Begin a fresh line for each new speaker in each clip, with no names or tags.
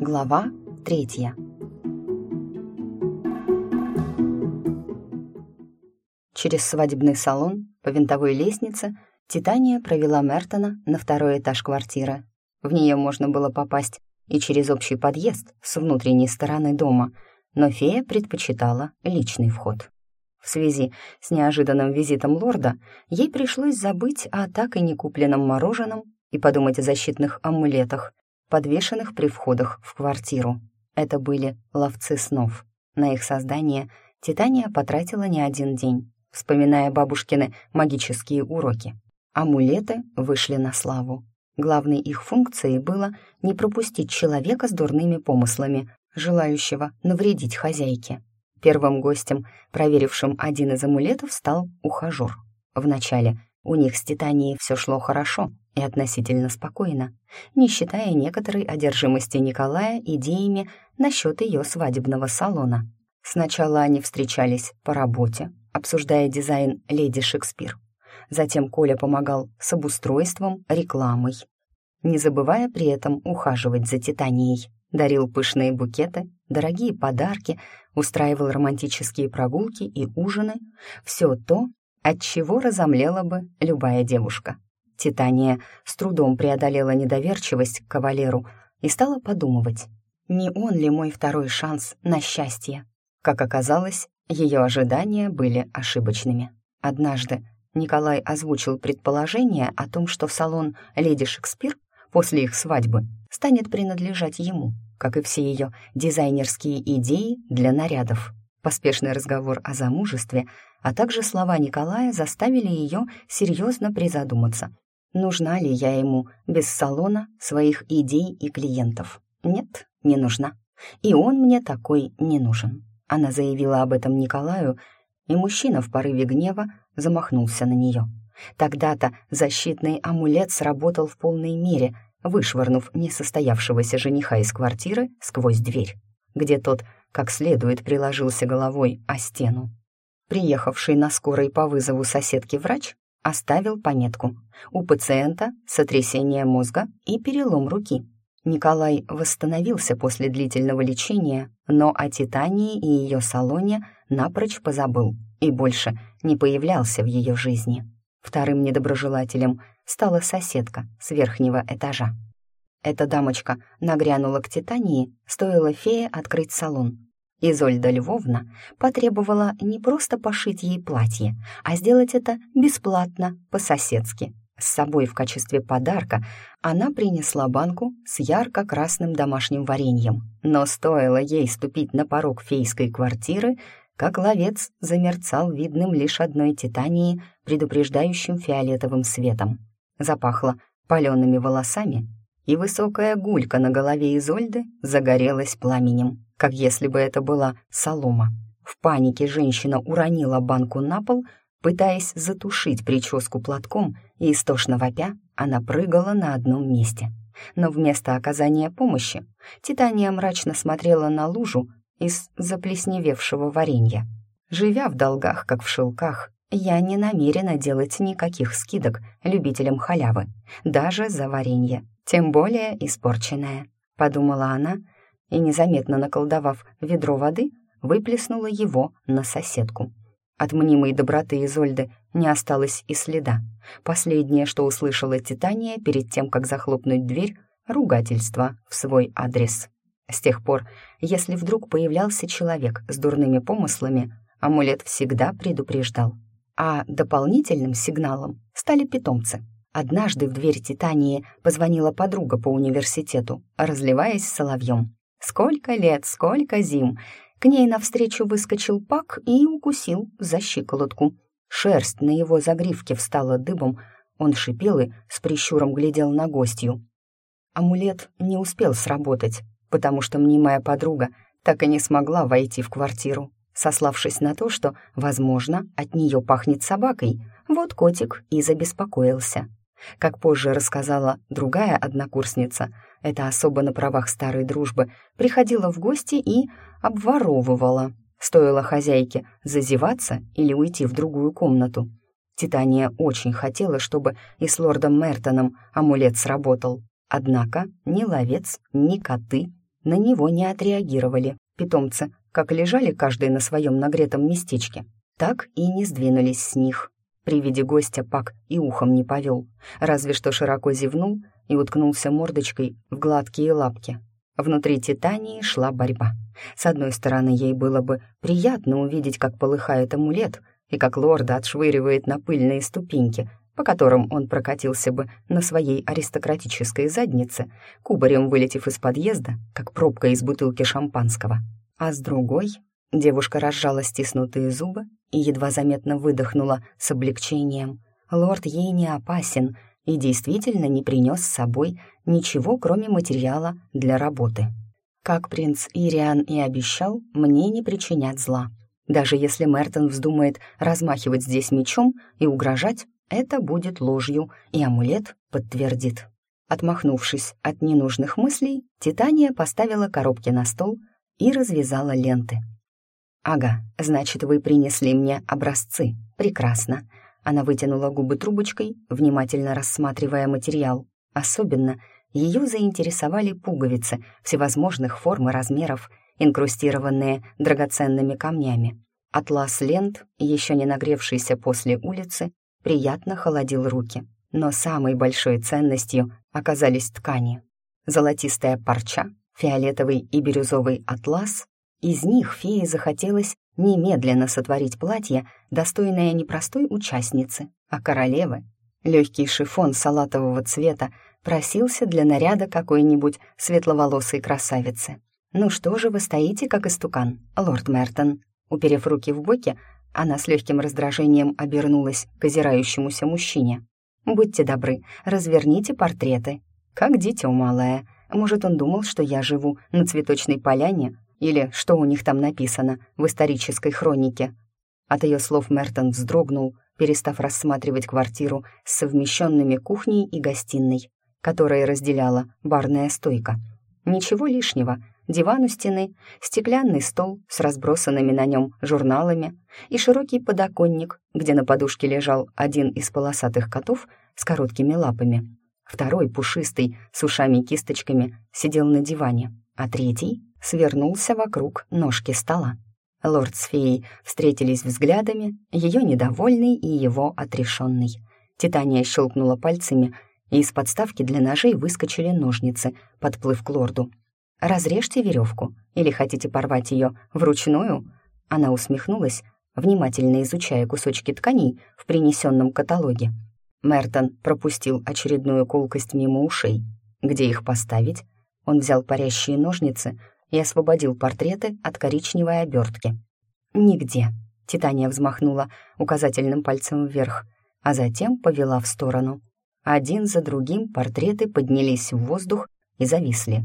Глава третья. Через свадебный салон по винтовой лестнице Титания провела Мертона на второй этаж квартиры. В нее можно было попасть и через общий подъезд с внутренней стороны дома, но фея предпочитала личный вход. В связи с неожиданным визитом лорда ей пришлось забыть о так и не купленном мороженом и подумать о защитных амулетах, подвешенных при входах в квартиру. Это были ловцы снов. На их создание Титания потратила не один день, вспоминая бабушкины магические уроки. Амулеты вышли на славу. Главной их функцией было не пропустить человека с дурными помыслами, желающего навредить хозяйке. Первым гостем, проверившим один из амулетов, стал ухажер. Вначале у них с Титанией все шло хорошо и относительно спокойно, не считая некоторой одержимости Николая идеями насчет ее свадебного салона. Сначала они встречались по работе, обсуждая дизайн «Леди Шекспир». Затем Коля помогал с обустройством, рекламой, не забывая при этом ухаживать за Титанией. Дарил пышные букеты, дорогие подарки, устраивал романтические прогулки и ужины. Все то, от чего разомлела бы любая девушка. Титания с трудом преодолела недоверчивость к кавалеру и стала подумывать, не он ли мой второй шанс на счастье. Как оказалось, ее ожидания были ошибочными. Однажды Николай озвучил предположение о том, что салон «Леди Шекспир» после их свадьбы станет принадлежать ему, как и все ее дизайнерские идеи для нарядов. Поспешный разговор о замужестве, а также слова Николая заставили ее серьезно призадуматься. Нужна ли я ему без салона своих идей и клиентов? Нет, не нужна. И он мне такой не нужен. Она заявила об этом Николаю, и мужчина в порыве гнева замахнулся на нее. Тогда-то защитный амулет сработал в полной мере, вышвырнув несостоявшегося жениха из квартиры сквозь дверь, где тот как следует приложился головой о стену. Приехавший на скорой по вызову соседки врач оставил пометку. У пациента сотрясение мозга и перелом руки. Николай восстановился после длительного лечения, но о Титании и ее салоне напрочь позабыл и больше не появлялся в ее жизни. Вторым недоброжелателем стала соседка с верхнего этажа. Эта дамочка нагрянула к Титании, стоило фее открыть салон. Изольда Львовна потребовала не просто пошить ей платье, а сделать это бесплатно, по-соседски. С собой в качестве подарка она принесла банку с ярко-красным домашним вареньем. Но стоило ей ступить на порог фейской квартиры, как ловец замерцал видным лишь одной титании, предупреждающим фиолетовым светом. Запахло палеными волосами, и высокая гулька на голове Изольды загорелась пламенем, как если бы это была солома. В панике женщина уронила банку на пол, пытаясь затушить прическу платком, и истошно вопя она прыгала на одном месте. Но вместо оказания помощи Титания мрачно смотрела на лужу, из заплесневевшего варенья. Живя в долгах, как в шелках, я не намерена делать никаких скидок любителям халявы, даже за варенье, тем более испорченное, подумала она и, незаметно наколдовав ведро воды, выплеснула его на соседку. От мнимой доброты Изольды не осталось и следа. Последнее, что услышала Титания перед тем, как захлопнуть дверь, ругательство в свой адрес. С тех пор, если вдруг появлялся человек с дурными помыслами, амулет всегда предупреждал. А дополнительным сигналом стали питомцы. Однажды в дверь Титании позвонила подруга по университету, разливаясь соловьем. Сколько лет, сколько зим! К ней навстречу выскочил Пак и укусил за щиколотку. Шерсть на его загривке встала дыбом, он шипел и с прищуром глядел на гостью. Амулет не успел сработать, потому что мнимая подруга так и не смогла войти в квартиру, сославшись на то, что, возможно, от нее пахнет собакой. Вот котик и забеспокоился. Как позже рассказала другая однокурсница, эта особо на правах старой дружбы приходила в гости и обворовывала. Стоило хозяйке зазеваться или уйти в другую комнату. Титания очень хотела, чтобы и с лордом Мертоном амулет сработал. Однако ни ловец, ни коты на него не отреагировали. Питомцы как лежали каждый на своем нагретом местечке, так и не сдвинулись с них. При виде гостя Пак и ухом не повел, разве что широко зевнул и уткнулся мордочкой в гладкие лапки. Внутри Титании шла борьба. С одной стороны, ей было бы приятно увидеть, как полыхает амулет, и как лорда отшвыривает на пыльные ступеньки, по которым он прокатился бы на своей аристократической заднице, кубарем вылетев из подъезда, как пробка из бутылки шампанского. А с другой девушка разжала стиснутые зубы и едва заметно выдохнула с облегчением. Лорд ей не опасен и действительно не принес с собой ничего, кроме материала для работы. Как принц Ириан и обещал, мне не причинять зла. Даже если Мертон вздумает размахивать здесь мечом и угрожать, это будет ложью, и амулет подтвердит. Отмахнувшись от ненужных мыслей, Титания поставила коробки на стол и развязала ленты. «Ага, значит, вы принесли мне образцы. Прекрасно». Она вытянула губы трубочкой, внимательно рассматривая материал. Особенно ее заинтересовали пуговицы всевозможных форм и размеров, инкрустированные драгоценными камнями. Атлас лент, еще не нагревшийся после улицы, приятно холодил руки. Но самой большой ценностью оказались ткани. Золотистая парча, фиолетовый и бирюзовый атлас. Из них фее захотелось немедленно сотворить платье, достойное не простой участницы, а королевы. Легкий шифон салатового цвета просился для наряда какой-нибудь светловолосой красавицы. «Ну что же вы стоите, как истукан, лорд Мертон?» Уперев руки в боки, она с легким раздражением обернулась к озирающемуся мужчине. «Будьте добры, разверните портреты. Как дитё малое. Может, он думал, что я живу на цветочной поляне? Или что у них там написано в исторической хронике?» От ее слов Мертон вздрогнул, перестав рассматривать квартиру с совмещенными кухней и гостиной, которая разделяла барная стойка. Ничего лишнего — диван у стены, стеклянный стол с разбросанными на нем журналами и широкий подоконник, где на подушке лежал один из полосатых котов с короткими лапами. Второй, пушистый, с ушами-кисточками, сидел на диване, а третий свернулся вокруг ножки стола. Лорд с феей встретились взглядами, ее недовольный и его отрешенный. Титания щелкнула пальцами, и из подставки для ножей выскочили ножницы, подплыв к лорду. «Разрежьте веревку, или хотите порвать ее вручную?» Она усмехнулась, внимательно изучая кусочки тканей в принесенном каталоге. Мертон пропустил очередную колкость мимо ушей. Где их поставить? Он взял парящие ножницы и освободил портреты от коричневой обертки. «Нигде», — Титания взмахнула указательным пальцем вверх, а затем повела в сторону. Один за другим портреты поднялись в воздух и зависли.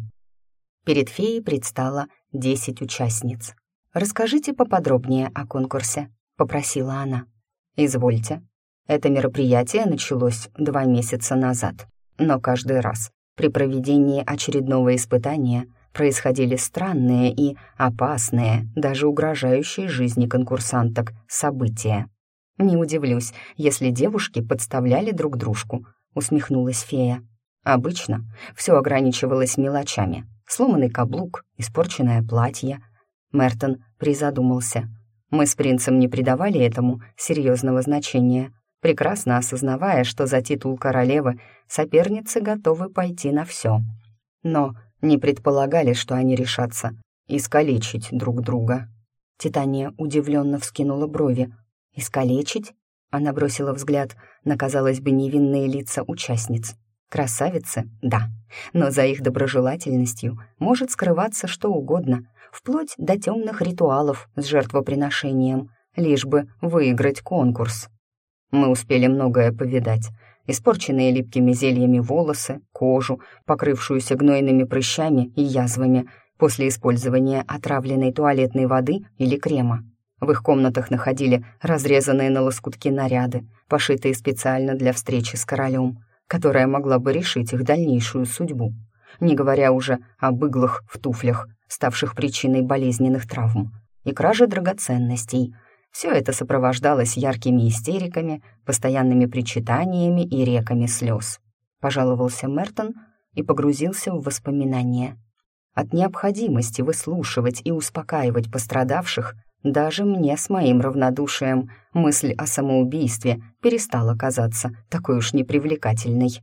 Перед феей предстало десять участниц. «Расскажите поподробнее о конкурсе», — попросила она. «Извольте. Это мероприятие началось два месяца назад, но каждый раз при проведении очередного испытания происходили странные и опасные, даже угрожающие жизни конкурсанток, события. Не удивлюсь, если девушки подставляли друг дружку, усмехнулась фея. Обычно все ограничивалось мелочами, сломанный каблук, испорченное платье. Мертон призадумался. Мы с принцем не придавали этому серьезного значения, прекрасно осознавая, что за титул королевы соперницы готовы пойти на все. Но не предполагали, что они решатся искалечить друг друга. Титания удивленно вскинула брови. «Искалечить?» Она бросила взгляд на, казалось бы, невинные лица участниц. Красавицы, да, но за их доброжелательностью может скрываться что угодно, вплоть до темных ритуалов с жертвоприношением, лишь бы выиграть конкурс. Мы успели многое повидать. Испорченные липкими зельями волосы, кожу, покрывшуюся гнойными прыщами и язвами после использования отравленной туалетной воды или крема. В их комнатах находили разрезанные на лоскутки наряды, пошитые специально для встречи с королем — которая могла бы решить их дальнейшую судьбу, не говоря уже об иглах в туфлях, ставших причиной болезненных травм, и краже драгоценностей. Все это сопровождалось яркими истериками, постоянными причитаниями и реками слез. Пожаловался Мертон и погрузился в воспоминания. От необходимости выслушивать и успокаивать пострадавших даже мне с моим равнодушием мысль о самоубийстве перестала казаться такой уж непривлекательной.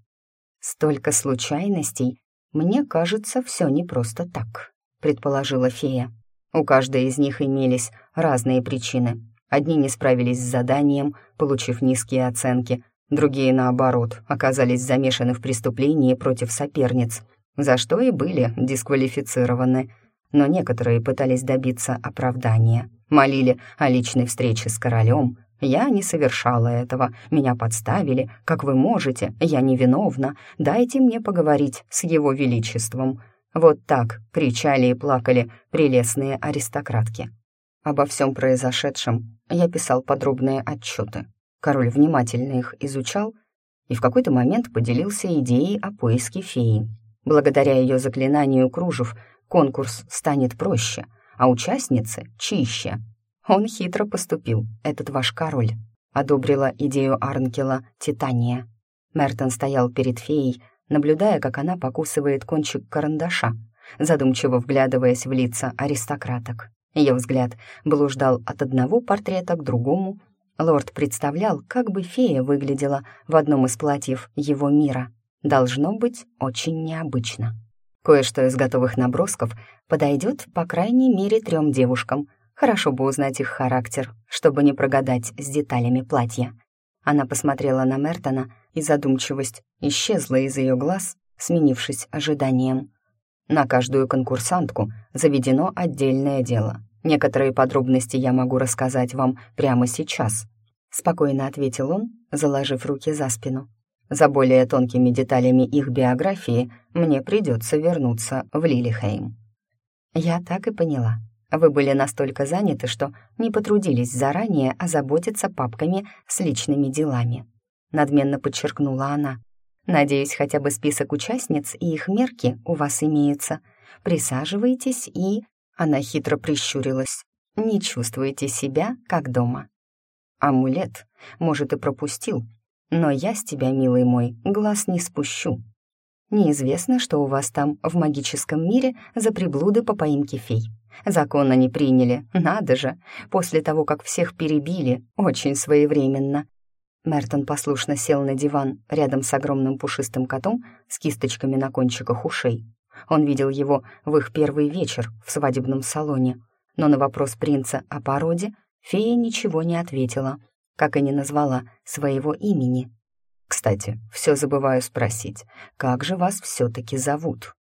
Столько случайностей, мне кажется, все не просто так, предположила фея. У каждой из них имелись разные причины. Одни не справились с заданием, получив низкие оценки, другие, наоборот, оказались замешаны в преступлении против соперниц, за что и были дисквалифицированы. Но некоторые пытались добиться оправдания, молили о личной встрече с королем. Я не совершала этого, меня подставили, как вы можете, я невиновна, дайте мне поговорить с его величеством. Вот так кричали и плакали прелестные аристократки. Обо всем произошедшем я писал подробные отчеты. Король внимательно их изучал и в какой-то момент поделился идеей о поиске феи. Благодаря ее заклинанию кружев конкурс станет проще, а участницы — чище. Он хитро поступил, этот ваш король. Одобрила идею Арнкела «Титания». Мертон стоял перед феей, наблюдая, как она покусывает кончик карандаша, задумчиво вглядываясь в лица аристократок. Ее взгляд блуждал от одного портрета к другому. Лорд представлял, как бы фея выглядела в одном из платьев его мира. Должно быть очень необычно. Кое-что из готовых набросков подойдет по крайней мере трем девушкам. Хорошо бы узнать их характер, чтобы не прогадать с деталями платья. Она посмотрела на Мертона, и задумчивость исчезла из ее глаз, сменившись ожиданием. На каждую конкурсантку заведено отдельное дело. Некоторые подробности я могу рассказать вам прямо сейчас», — спокойно ответил он, заложив руки за спину. «За более тонкими деталями их биографии мне придется вернуться в Лилихейм». «Я так и поняла. Вы были настолько заняты, что не потрудились заранее озаботиться папками с личными делами», — надменно подчеркнула она. Надеюсь, хотя бы список участниц и их мерки у вас имеется. Присаживайтесь и...» Она хитро прищурилась. «Не чувствуете себя, как дома». «Амулет, может, и пропустил, но я с тебя, милый мой, глаз не спущу. Неизвестно, что у вас там в магическом мире за приблуды по поимке фей. Закон они приняли, надо же, после того, как всех перебили, очень своевременно. Мертон послушно сел на диван рядом с огромным пушистым котом с кисточками на кончиках ушей. Он видел его в их первый вечер в свадебном салоне, но на вопрос принца о породе фея ничего не ответила, как и не назвала своего имени. «Кстати, все забываю спросить, как же вас все-таки зовут?»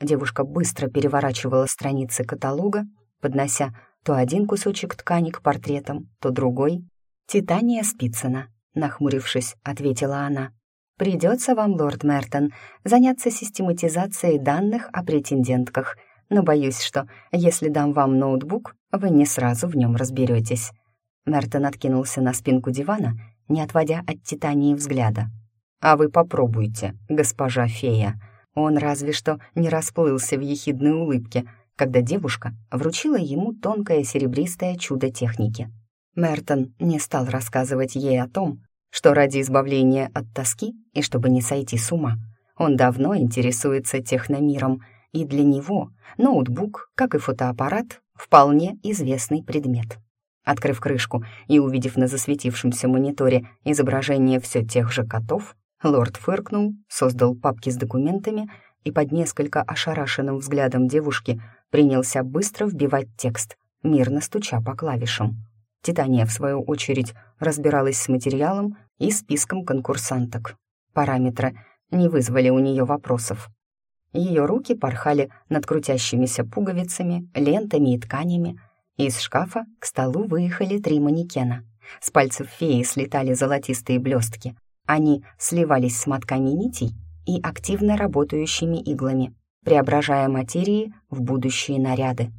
Девушка быстро переворачивала страницы каталога, поднося то один кусочек ткани к портретам, то другой. «Титания Спицына», нахмурившись, ответила она. «Придется вам, лорд Мертон, заняться систематизацией данных о претендентках, но боюсь, что если дам вам ноутбук, вы не сразу в нем разберетесь». Мертон откинулся на спинку дивана, не отводя от Титании взгляда. «А вы попробуйте, госпожа фея». Он разве что не расплылся в ехидной улыбке, когда девушка вручила ему тонкое серебристое чудо техники. Мертон не стал рассказывать ей о том, что ради избавления от тоски и чтобы не сойти с ума, он давно интересуется техномиром, и для него ноутбук, как и фотоаппарат, вполне известный предмет. Открыв крышку и увидев на засветившемся мониторе изображение все тех же котов, лорд фыркнул, создал папки с документами и под несколько ошарашенным взглядом девушки принялся быстро вбивать текст, мирно стуча по клавишам. Титания, в свою очередь, разбиралась с материалом и списком конкурсанток. Параметры не вызвали у нее вопросов. Ее руки порхали над крутящимися пуговицами, лентами и тканями. Из шкафа к столу выехали три манекена. С пальцев феи слетали золотистые блестки. Они сливались с мотками нитей и активно работающими иглами, преображая материи в будущие наряды.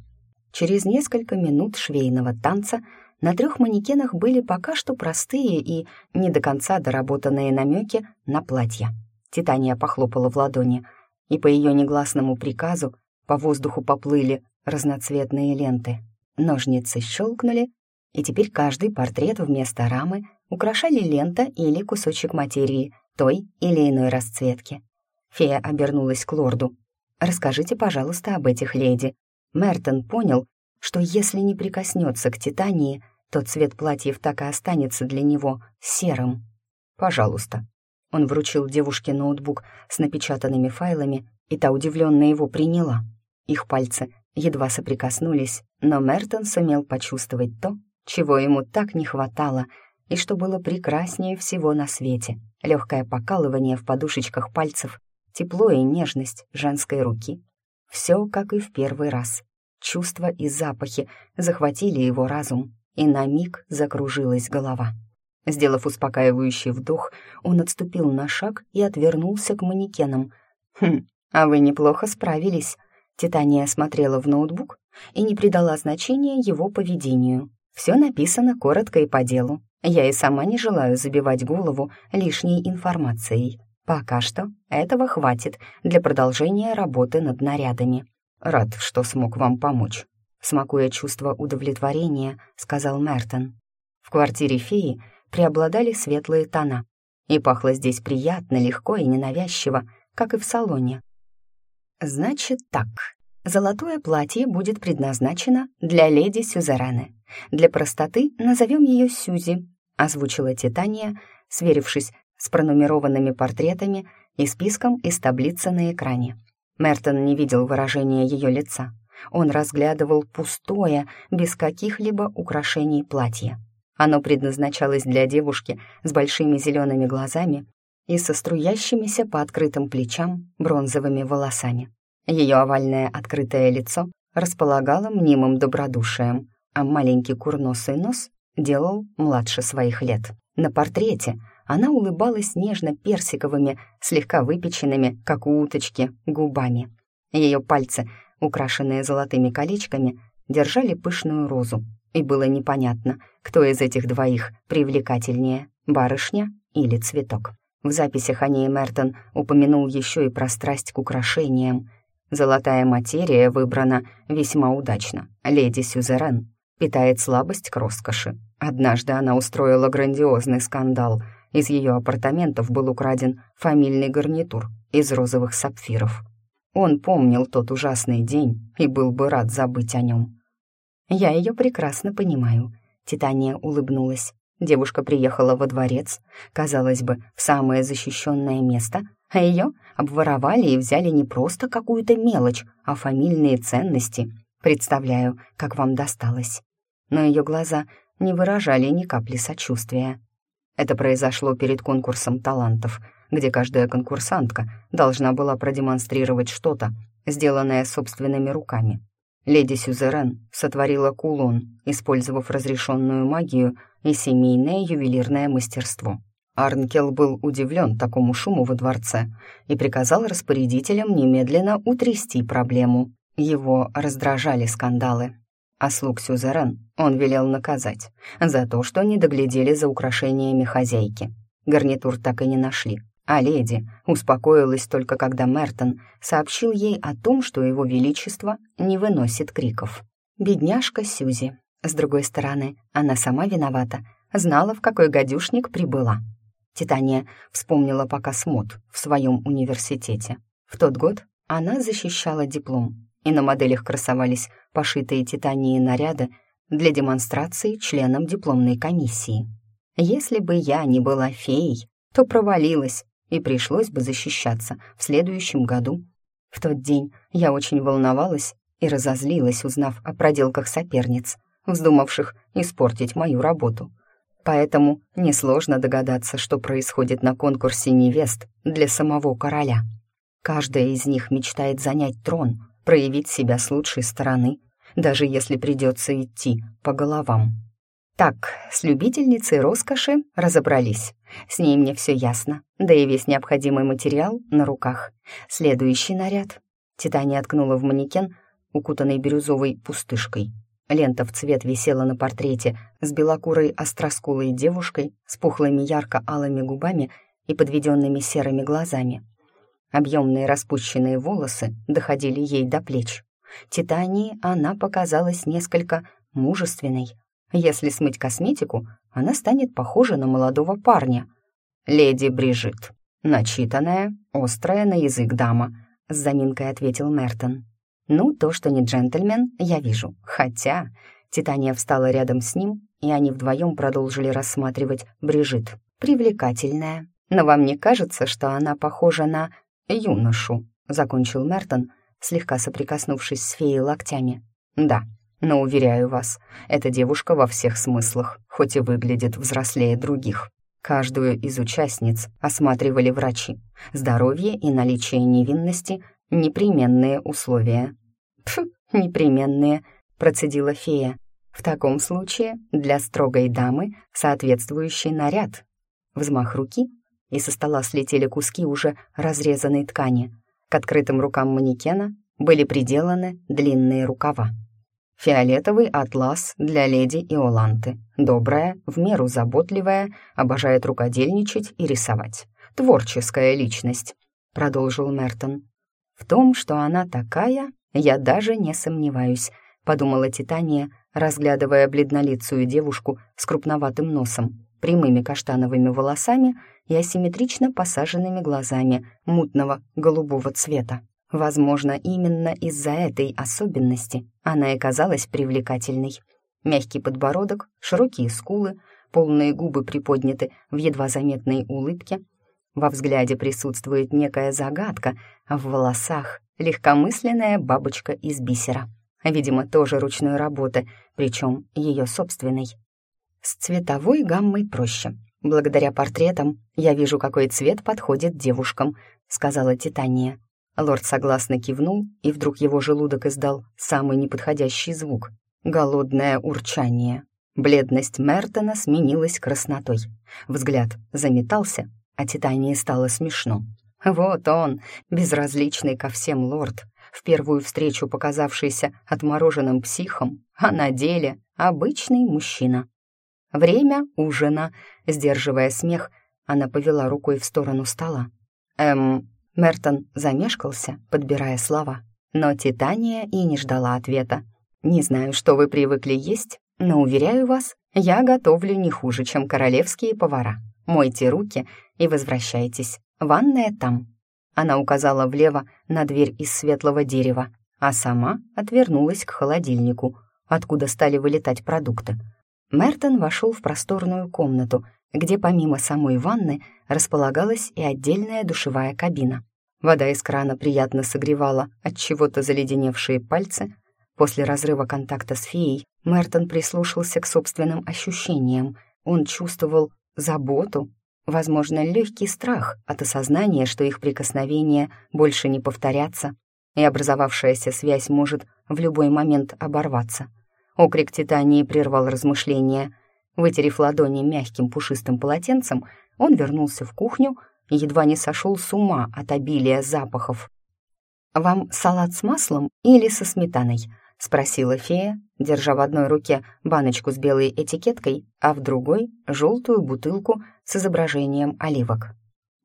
Через несколько минут швейного танца на трех манекенах были пока что простые и не до конца доработанные намеки на платья. Титания похлопала в ладони, и по ее негласному приказу по воздуху поплыли разноцветные ленты. Ножницы щелкнули, и теперь каждый портрет вместо рамы украшали лента или кусочек материи той или иной расцветки. Фея обернулась к лорду. расскажите, пожалуйста, об этих леди». Мертон понял, что если не прикоснется к Титании, то цвет платьев так и останется для него серым. «Пожалуйста». Он вручил девушке ноутбук с напечатанными файлами, и та удивленно его приняла. Их пальцы едва соприкоснулись, но Мертон сумел почувствовать то, чего ему так не хватало, и что было прекраснее всего на свете. Легкое покалывание в подушечках пальцев, тепло и нежность женской руки. Все как и в первый раз. Чувства и запахи захватили его разум, и на миг закружилась голова. Сделав успокаивающий вдох, он отступил на шаг и отвернулся к манекенам. «Хм, а вы неплохо справились», Титания смотрела в ноутбук и не придала значения его поведению. Все написано коротко и по делу. Я и сама не желаю забивать голову лишней информацией. Пока что этого хватит для продолжения работы над нарядами. Рад, что смог вам помочь. Смакуя чувство удовлетворения, сказал Мертон. В квартире феи преобладали светлые тона, и пахло здесь приятно, легко и ненавязчиво, как и в салоне. «Значит так. Золотое платье будет предназначено для леди Сюзерены. Для простоты назовем ее Сюзи», — озвучила Титания, сверившись с пронумерованными портретами и списком из таблицы на экране. Мертон не видел выражения ее лица. Он разглядывал пустое, без каких-либо украшений платье. Оно предназначалось для девушки с большими зелеными глазами и со струящимися по открытым плечам бронзовыми волосами. Ее овальное открытое лицо располагало мнимым добродушием, а маленький курносый нос делал младше своих лет. На портрете она улыбалась нежно-персиковыми, слегка выпеченными, как у уточки, губами. Ее пальцы, украшенные золотыми колечками, держали пышную розу, и было непонятно, кто из этих двоих привлекательнее, барышня или цветок. В записях о ней Мертон упомянул еще и про страсть к украшениям. Золотая материя выбрана весьма удачно. Леди Сюзерен питает слабость к роскоши. Однажды она устроила грандиозный скандал. Из ее апартаментов был украден фамильный гарнитур из розовых сапфиров. Он помнил тот ужасный день и был бы рад забыть о нем. «Я ее прекрасно понимаю», — Титания улыбнулась. Девушка приехала во дворец, казалось бы, в самое защищенное место, а ее обворовали и взяли не просто какую-то мелочь, а фамильные ценности. Представляю, как вам досталось. Но ее глаза не выражали ни капли сочувствия. Это произошло перед конкурсом талантов, где каждая конкурсантка должна была продемонстрировать что-то, сделанное собственными руками. Леди Сюзерен сотворила кулон, использовав разрешенную магию и семейное ювелирное мастерство. Арнкел был удивлен такому шуму во дворце и приказал распорядителям немедленно утрясти проблему. Его раздражали скандалы. А слуг Сюзерен он велел наказать за то, что не доглядели за украшениями хозяйки. Гарнитур так и не нашли, а леди успокоилась только когда Мертон сообщил ей о том, что его величество не выносит криков. Бедняжка Сюзи. С другой стороны, она сама виновата, знала, в какой гадюшник прибыла. Титания вспомнила пока смут в своем университете. В тот год она защищала диплом, и на моделях красовались пошитые Титании наряды для демонстрации членам дипломной комиссии. Если бы я не была феей, то провалилась, и пришлось бы защищаться в следующем году. В тот день я очень волновалась и разозлилась, узнав о проделках соперниц, вздумавших испортить мою работу. Поэтому несложно догадаться, что происходит на конкурсе невест для самого короля. Каждая из них мечтает занять трон, проявить себя с лучшей стороны, даже если придется идти по головам. Так, с любительницей роскоши разобрались. С ней мне все ясно, да и весь необходимый материал на руках. Следующий наряд. Титания откнула в манекен, укутанный бирюзовой пустышкой. Лента в цвет висела на портрете с белокурой остроскулой девушкой с пухлыми ярко-алыми губами и подведенными серыми глазами. Объемные распущенные волосы доходили ей до плеч. Титании она показалась несколько мужественной, если смыть косметику, она станет похожа на молодого парня. Леди Брижит. Начитанная, острая на язык дама. — с заминкой ответил Мертон. «Ну, то, что не джентльмен, я вижу. Хотя...» Титания встала рядом с ним, и они вдвоем продолжили рассматривать Брижит. «Привлекательная. Но вам не кажется, что она похожа на юношу?» — закончил Мертон, слегка соприкоснувшись с феей локтями. «Да, но, уверяю вас, эта девушка во всех смыслах, хоть и выглядит взрослее других. Каждую из участниц осматривали врачи. Здоровье и наличие невинности — непременные условия. «Пф, непременные», — процедила фея. «В таком случае для строгой дамы соответствующий наряд». Взмах руки, и со стола слетели куски уже разрезанной ткани. К открытым рукам манекена были приделаны длинные рукава. Фиолетовый атлас для леди Иоланты. Добрая, в меру заботливая, обожает рукодельничать и рисовать. Творческая личность, продолжил Мертон. В том, что она такая, я даже не сомневаюсь, подумала Титания, разглядывая бледнолицую девушку с крупноватым носом, прямыми каштановыми волосами и асимметрично посаженными глазами мутного голубого цвета. Возможно, именно из-за этой особенности она и казалась привлекательной. Мягкий подбородок, широкие скулы, полные губы приподняты в едва заметной улыбке. Во взгляде присутствует некая загадка, а в волосах — легкомысленная бабочка из бисера. Видимо, тоже ручной работы, причем ее собственной. С цветовой гаммой проще. Благодаря портретам я вижу, какой цвет подходит девушкам, сказала Титания. Лорд согласно кивнул, и вдруг его желудок издал самый неподходящий звук — голодное урчание. Бледность Мертона сменилась краснотой. Взгляд заметался, а Титании стало смешно. Вот он, безразличный ко всем лорд, в первую встречу показавшийся отмороженным психом, а на деле обычный мужчина. Время ужина. Сдерживая смех, она повела рукой в сторону стола. «Эм, Мертон замешкался, подбирая слова, но Титания и не ждала ответа. «Не знаю, что вы привыкли есть, но, уверяю вас, я готовлю не хуже, чем королевские повара. Мойте руки и возвращайтесь. Ванная там». Она указала влево на дверь из светлого дерева, а сама отвернулась к холодильнику, откуда стали вылетать продукты. Мертон вошел в просторную комнату, где помимо самой ванны располагалась и отдельная душевая кабина. Вода из крана приятно согревала от чего-то заледеневшие пальцы. После разрыва контакта с феей Мертон прислушался к собственным ощущениям. Он чувствовал заботу, возможно, легкий страх от осознания, что их прикосновения больше не повторятся, и образовавшаяся связь может в любой момент оборваться. Окрик Титании прервал размышления. Вытерев ладони мягким пушистым полотенцем, он вернулся в кухню, едва не сошел с ума от обилия запахов. «Вам салат с маслом или со сметаной?» — спросила фея, держа в одной руке баночку с белой этикеткой, а в другой — желтую бутылку с изображением оливок.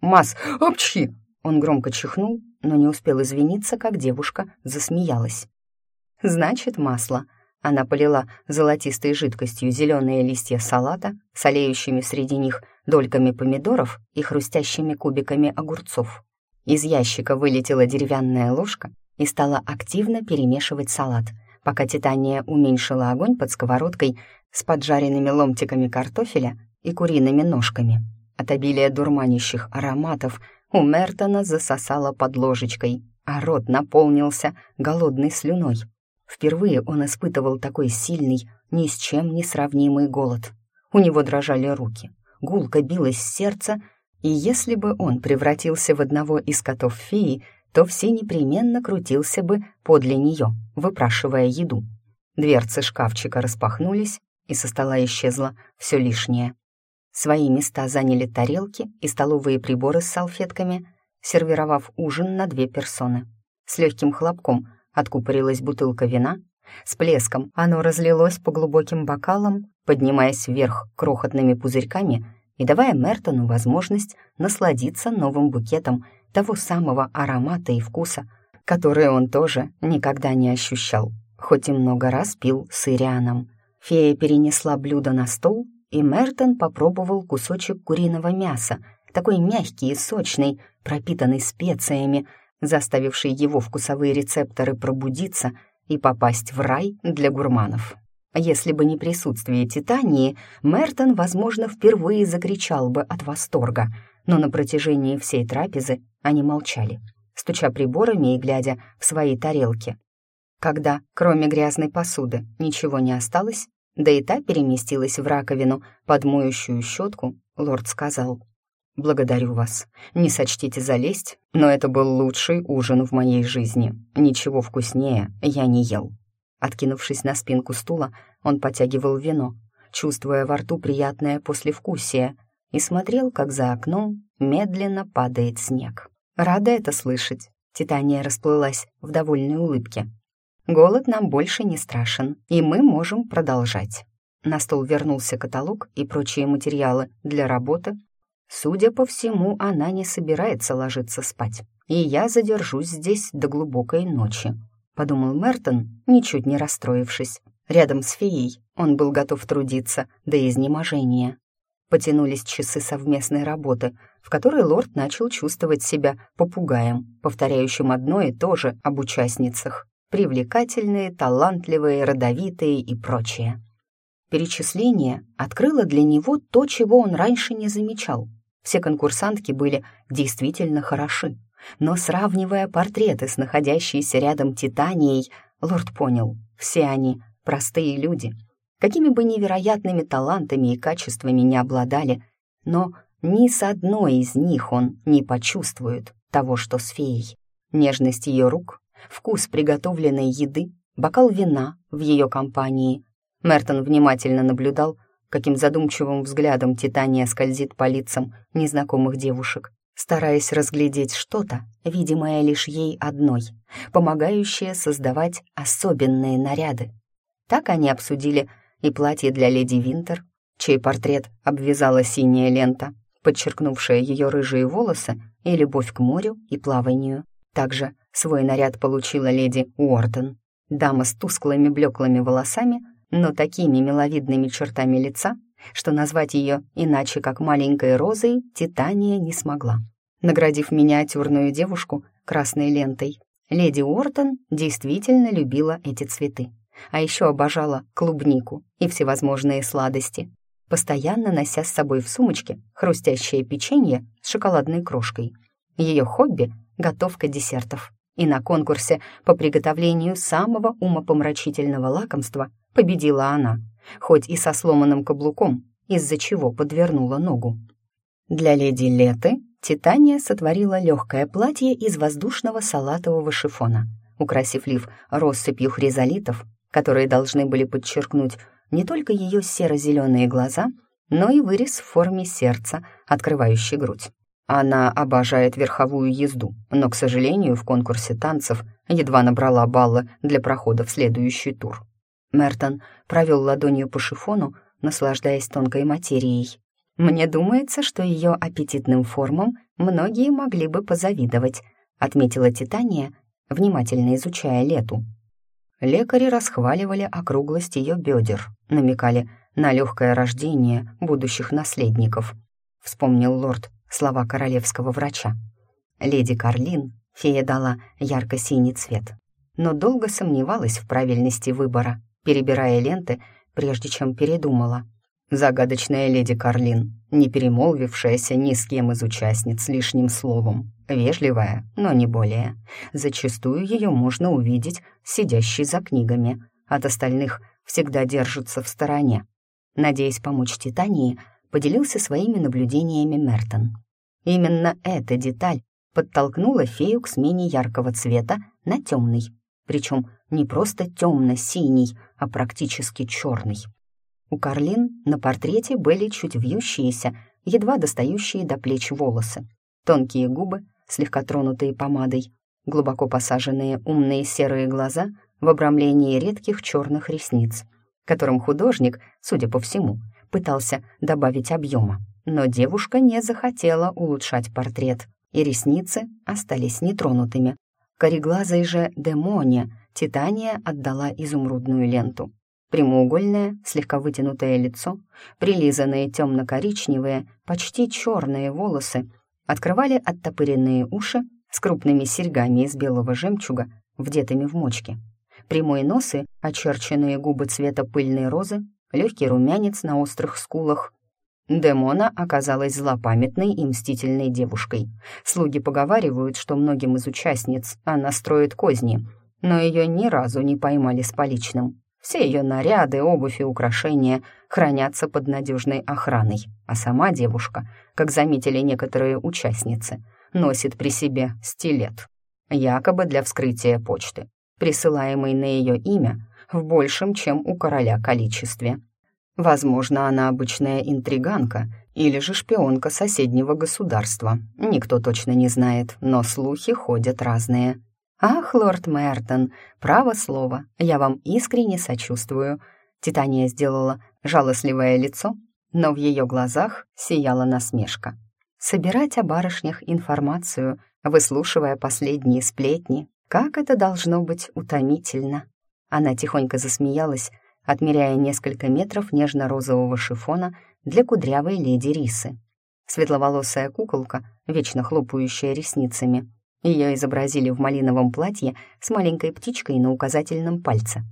«Мас! Апчхи!» Он громко чихнул, но не успел извиниться, как девушка засмеялась. «Значит, масло», она полила золотистой жидкостью зеленые листья салата, солеющими среди них дольками помидоров и хрустящими кубиками огурцов. Из ящика вылетела деревянная ложка и стала активно перемешивать салат, пока Титания уменьшила огонь под сковородкой с поджаренными ломтиками картофеля и куриными ножками. От обилия дурманящих ароматов у Мертона засосало под ложечкой, а рот наполнился голодной слюной. Впервые он испытывал такой сильный, ни с чем не сравнимый голод. У него дрожали руки, гулко билось сердце, и если бы он превратился в одного из котов феи, то все непременно крутился бы подле нее, выпрашивая еду. Дверцы шкафчика распахнулись, и со стола исчезло все лишнее. Свои места заняли тарелки и столовые приборы с салфетками, сервировав ужин на две персоны. С легким хлопком Откупорилась бутылка вина. С плеском оно разлилось по глубоким бокалам, поднимаясь вверх крохотными пузырьками и давая Мертону возможность насладиться новым букетом того самого аромата и вкуса, который он тоже никогда не ощущал, хоть и много раз пил с Ирианом. Фея перенесла блюдо на стол, и Мертон попробовал кусочек куриного мяса, такой мягкий и сочный, пропитанный специями, заставивший его вкусовые рецепторы пробудиться и попасть в рай для гурманов. Если бы не присутствие Титании, Мертон, возможно, впервые закричал бы от восторга, но на протяжении всей трапезы они молчали, стуча приборами и глядя в свои тарелки. Когда, кроме грязной посуды, ничего не осталось, да и та переместилась в раковину под моющую щетку, лорд сказал, «Благодарю вас. Не сочтите залезть, но это был лучший ужин в моей жизни. Ничего вкуснее я не ел». Откинувшись на спинку стула, он потягивал вино, чувствуя во рту приятное послевкусие, и смотрел, как за окном медленно падает снег. «Рада это слышать», — Титания расплылась в довольной улыбке. Голод нам больше не страшен, и мы можем продолжать. На стол вернулся каталог и прочие материалы для работы. Судя по всему, она не собирается ложиться спать, и я задержусь здесь до глубокой ночи, подумал Мертон, ничуть не расстроившись. Рядом с феей он был готов трудиться до изнеможения. Потянулись часы совместной работы, в которой лорд начал чувствовать себя попугаем, повторяющим одно и то же об участницах привлекательные, талантливые, родовитые и прочее. Перечисление открыло для него то, чего он раньше не замечал. Все конкурсантки были действительно хороши, но сравнивая портреты с находящейся рядом Титанией, лорд понял, все они простые люди, какими бы невероятными талантами и качествами не обладали, но ни с одной из них он не почувствует того, что с феей. Нежность ее рук, вкус приготовленной еды, бокал вина в ее компании. Мертон внимательно наблюдал, каким задумчивым взглядом Титания скользит по лицам незнакомых девушек, стараясь разглядеть что-то, видимое лишь ей одной, помогающее создавать особенные наряды. Так они обсудили и платье для леди Винтер, чей портрет обвязала синяя лента, подчеркнувшая ее рыжие волосы и любовь к морю и плаванию. Также Свой наряд получила леди Уортон. Дама с тусклыми блеклыми волосами, но такими миловидными чертами лица, что назвать ее иначе как маленькой розой Титания не смогла. Наградив миниатюрную девушку красной лентой, леди Уортон действительно любила эти цветы, а еще обожала клубнику и всевозможные сладости, постоянно нося с собой в сумочке хрустящее печенье с шоколадной крошкой. Ее хобби — готовка десертов и на конкурсе по приготовлению самого умопомрачительного лакомства победила она, хоть и со сломанным каблуком, из-за чего подвернула ногу. Для леди Леты Титания сотворила легкое платье из воздушного салатового шифона, украсив лиф россыпью хризолитов, которые должны были подчеркнуть не только ее серо-зеленые глаза, но и вырез в форме сердца, открывающий грудь. Она обожает верховую езду, но, к сожалению, в конкурсе танцев едва набрала баллы для прохода в следующий тур. Мертон провел ладонью по шифону, наслаждаясь тонкой материей. «Мне думается, что ее аппетитным формам многие могли бы позавидовать», отметила Титания, внимательно изучая Лету. Лекари расхваливали округлость ее бедер, намекали на легкое рождение будущих наследников. Вспомнил лорд слова королевского врача. Леди Карлин фея дала ярко-синий цвет, но долго сомневалась в правильности выбора, перебирая ленты, прежде чем передумала. Загадочная леди Карлин, не перемолвившаяся ни с кем из участниц лишним словом, вежливая, но не более. Зачастую ее можно увидеть сидящей за книгами, от остальных всегда держится в стороне. Надеясь помочь Титании, поделился своими наблюдениями Мертон. Именно эта деталь подтолкнула фею к смене яркого цвета на темный, причем не просто темно-синий, а практически черный. У Карлин на портрете были чуть вьющиеся, едва достающие до плеч волосы, тонкие губы, слегка тронутые помадой, глубоко посаженные умные серые глаза в обрамлении редких черных ресниц, которым художник, судя по всему, пытался добавить объема. Но девушка не захотела улучшать портрет, и ресницы остались нетронутыми. Кореглазой же Демоне Титания отдала изумрудную ленту. Прямоугольное, слегка вытянутое лицо, прилизанные темно-коричневые, почти черные волосы, открывали оттопыренные уши с крупными серьгами из белого жемчуга, вдетыми в мочки. Прямой нос и очерченные губы цвета пыльной розы, легкий румянец на острых скулах. Демона оказалась злопамятной и мстительной девушкой. Слуги поговаривают, что многим из участниц она строит козни, но ее ни разу не поймали с поличным. Все ее наряды, обувь и украшения хранятся под надежной охраной, а сама девушка, как заметили некоторые участницы, носит при себе стилет, якобы для вскрытия почты, присылаемый на ее имя в большем, чем у короля количестве. Возможно, она обычная интриганка или же шпионка соседнего государства. Никто точно не знает, но слухи ходят разные. «Ах, лорд Мертон, право слово, я вам искренне сочувствую». Титания сделала жалостливое лицо, но в ее глазах сияла насмешка. «Собирать о барышнях информацию, выслушивая последние сплетни, как это должно быть утомительно». Она тихонько засмеялась, отмеряя несколько метров нежно-розового шифона для кудрявой леди Рисы. Светловолосая куколка, вечно хлопающая ресницами, ее изобразили в малиновом платье с маленькой птичкой на указательном пальце.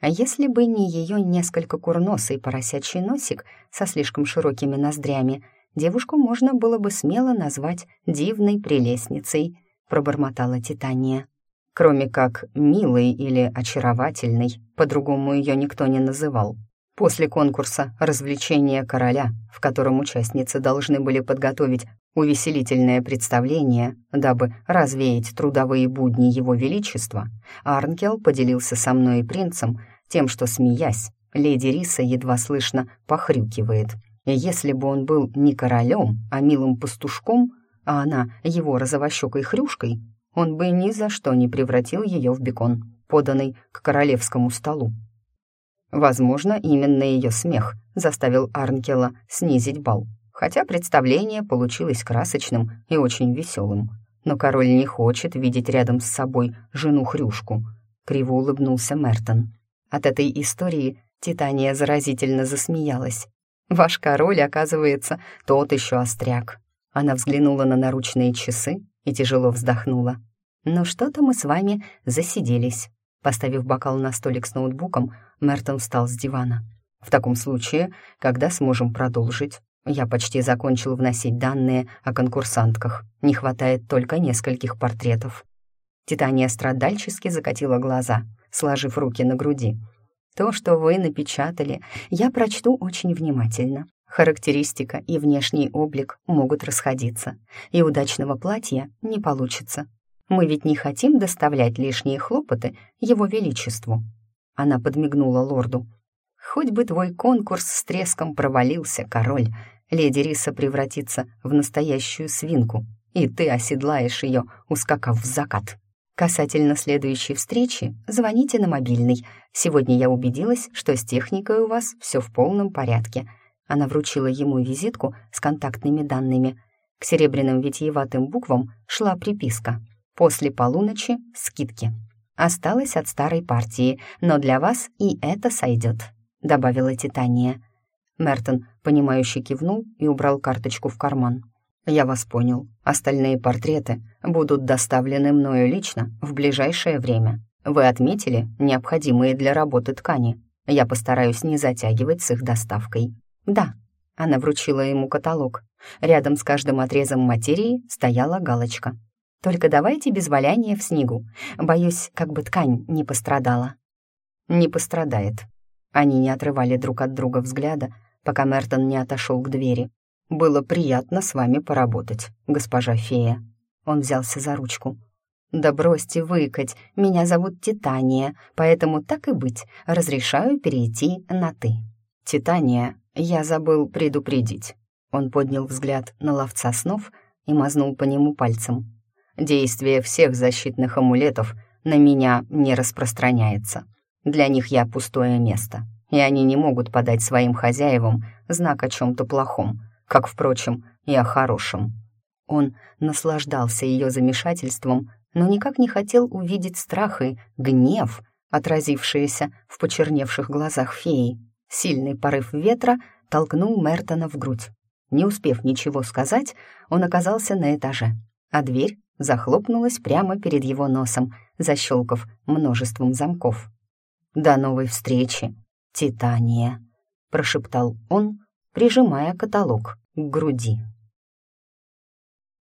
А если бы не ее несколько курносый поросячий носик со слишком широкими ноздрями, девушку можно было бы смело назвать дивной прелестницей, пробормотала Титания. Кроме как милой или очаровательной, по-другому ее никто не называл. После конкурса «Развлечение короля», в котором участницы должны были подготовить увеселительное представление, дабы развеять трудовые будни его величества, Арнкел поделился со мной и принцем тем, что, смеясь, леди Риса едва слышно похрюкивает. Если бы он был не королем, а милым пастушком, а она его розовощекой хрюшкой, он бы ни за что не превратил ее в бекон, поданный к королевскому столу. Возможно, именно ее смех заставил Арнкела снизить бал, хотя представление получилось красочным и очень веселым. Но король не хочет видеть рядом с собой жену-хрюшку. Криво улыбнулся Мертон. От этой истории Титания заразительно засмеялась. «Ваш король, оказывается, тот еще остряк». Она взглянула на наручные часы и тяжело вздохнула. «Ну что-то мы с вами засиделись». Поставив бокал на столик с ноутбуком, Мертон встал с дивана. «В таком случае, когда сможем продолжить?» Я почти закончил вносить данные о конкурсантках. Не хватает только нескольких портретов. Титания страдальчески закатила глаза, сложив руки на груди. «То, что вы напечатали, я прочту очень внимательно. Характеристика и внешний облик могут расходиться, и удачного платья не получится. Мы ведь не хотим доставлять лишние хлопоты его величеству». Она подмигнула лорду. «Хоть бы твой конкурс с треском провалился, король, леди Риса превратится в настоящую свинку, и ты оседлаешь ее, ускакав в закат. Касательно следующей встречи, звоните на мобильный. Сегодня я убедилась, что с техникой у вас все в полном порядке». Она вручила ему визитку с контактными данными. К серебряным витиеватым буквам шла приписка «После полуночи скидки». Осталось от старой партии, но для вас и это сойдет», — добавила Титания. Мертон, понимающе кивнул и убрал карточку в карман. «Я вас понял. Остальные портреты будут доставлены мною лично в ближайшее время. Вы отметили необходимые для работы ткани. Я постараюсь не затягивать с их доставкой». «Да», — она вручила ему каталог. Рядом с каждым отрезом материи стояла галочка — только давайте без валяния в снегу. Боюсь, как бы ткань не пострадала». «Не пострадает». Они не отрывали друг от друга взгляда, пока Мертон не отошел к двери. «Было приятно с вами поработать, госпожа фея». Он взялся за ручку. «Да бросьте выкать, меня зовут Титания, поэтому так и быть, разрешаю перейти на «ты». «Титания, я забыл предупредить». Он поднял взгляд на ловца снов и мазнул по нему пальцем. Действие всех защитных амулетов на меня не распространяется. Для них я пустое место, и они не могут подать своим хозяевам знак о чем-то плохом, как, впрочем, и о хорошем. Он наслаждался ее замешательством, но никак не хотел увидеть страх и гнев, отразившиеся в почерневших глазах феи. Сильный порыв ветра толкнул Мертона в грудь. Не успев ничего сказать, он оказался на этаже, а дверь захлопнулась прямо перед его носом, защелкав множеством замков. «До новой встречи, Титания!» — прошептал он, прижимая каталог к груди.